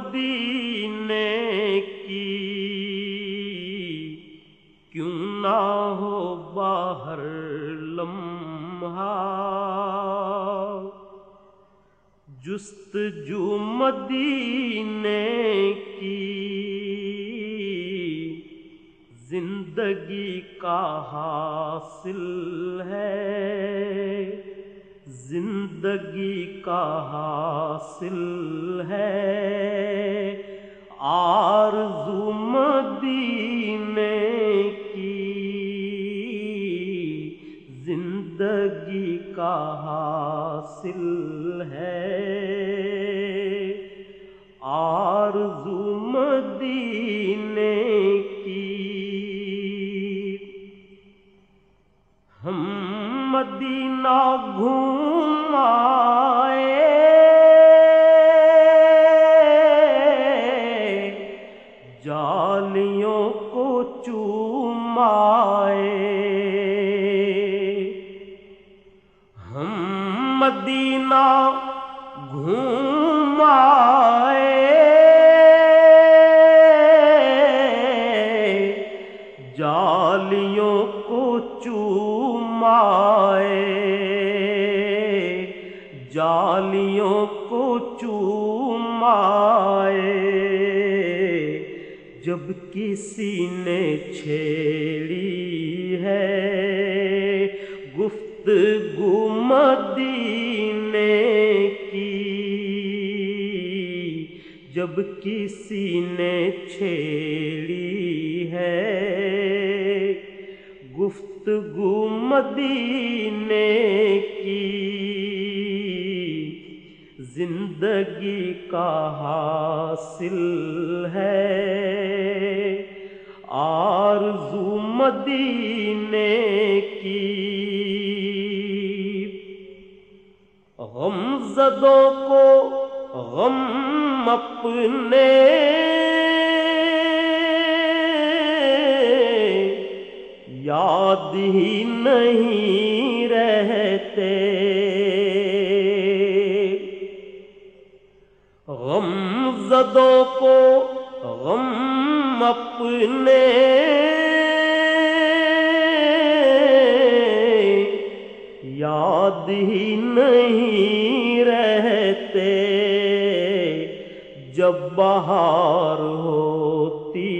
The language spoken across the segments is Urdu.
مدینے کی۔ کیوں نہ ہو باہر لمحہ۔ جست جو مدینے کی۔ زندگی کا حاصل ہے۔ زندگی کا حاصل ہے۔ آرزو مدینے کی زندگی کا حاصل ہے۔ آرزو مدینے مدینہ گھوم آئے جالیوں کو چومائے۔ ہم مدینہ گھوم جالیوں کو چومائے۔ جب کسی نے چھیڑی ہے گفت مدینے کی۔ جب کسی نے چھیڑی ہے، گفتگو مدینے کی۔ زندگی کا حاصل ہے۔ آرزو مدینے کی۔ غم زدوں کو غم اپنے۔ یاد ہی نہیں زدوں کو غم اپنے یاد ہی نہیں رہتے۔ جب بہار ہوتی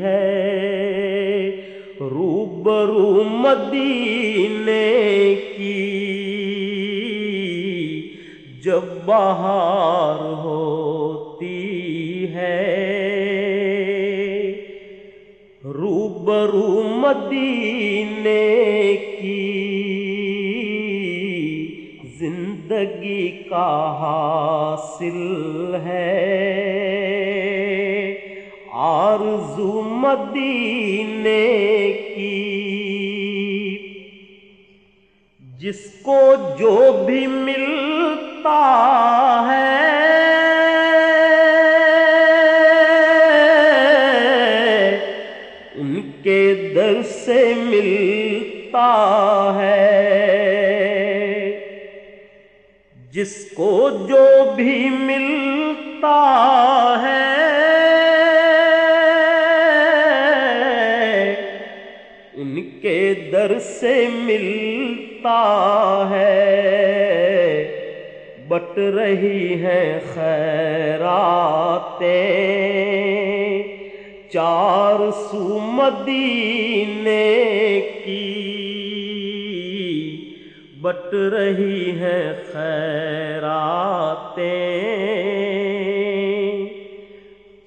ہے، روبرو مدینے کی۔ جب بہار ہوتی روبرو مدینے کی زندگی کا حاصل ہے۔ آرزو مدینے کی جس کو ملتا ہے۔ جس کو جو بھی ملتا ہے، ان کے در سے ملتا ہے۔ بٹ رہی ہیں خیراتیں۔ چار سو مدینے کی بٹ رہی ہیں خیراتیں۔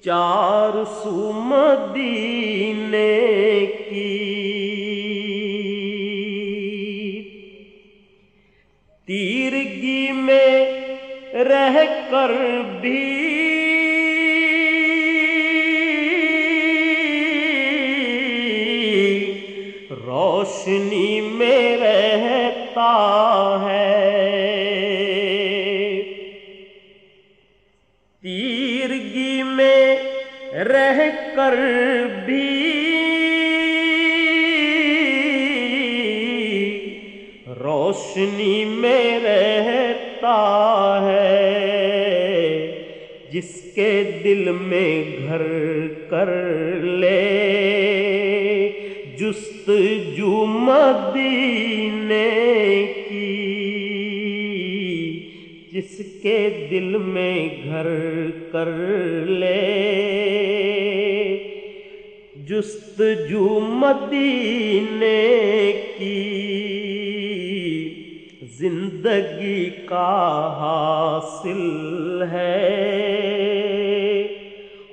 چار سو مدینے کی تیرگی میں رہ کر بھی روشنی میں رہتا ہے۔ تیرگی میں رہ کر بھی روشنی میں رہتا ہے۔ جس کے دل میں گھر کر لے جست جو مدینے کی، جس کے دل میں گھر کر لے۔ جست جو مدینے کی، زندگی کا حاصل ہے۔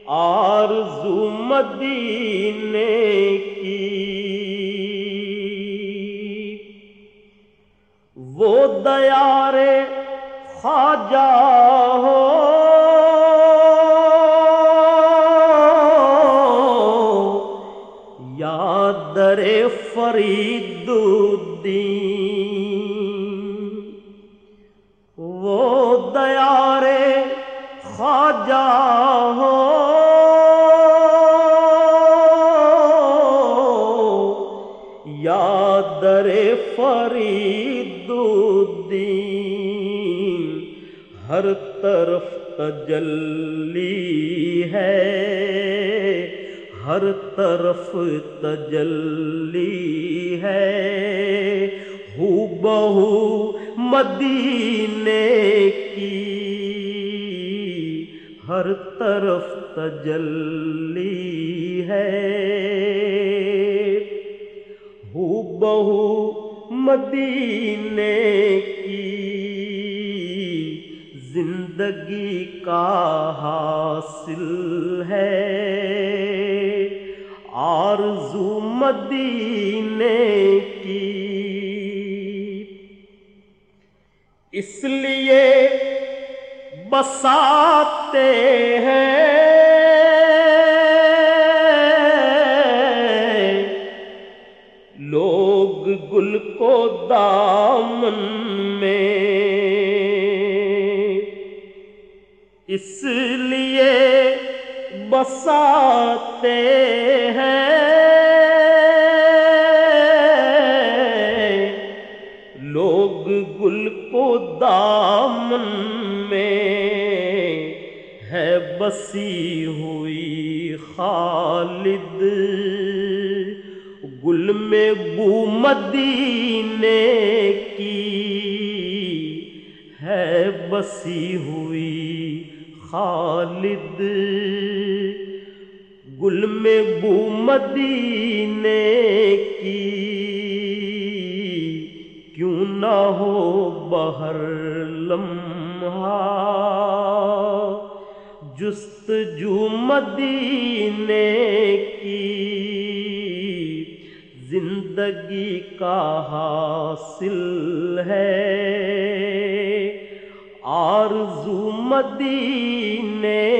آرزو مدینے فرید الدین وہ دیار خواجہ ہو۔ یا در فرید الدین ہر طرف تجلی ہے۔ ہر طرف تجلی ہے۔ ہو بہو مدینے کی ہر طرف تجلی ہے۔ ہو بہو مدینے کی زندگی کا حاصل ہے۔ آرزو مدینے کی۔ اس لیے بساتے ہیں۔ لوگ گل کو دامن میں۔ اس لیے بساتے ہیں۔ گل کو دامن میں ہے بسی ہوئی خالد۔ گل میں بو مدینے کی ہے بسی ہوئی خالد۔ گل میں بو مدینے کی کیوں نہ ہو بہر لمحہ؟ جست جو مدینے کی زندگی کا حاصل ہے۔ آرزو مدینے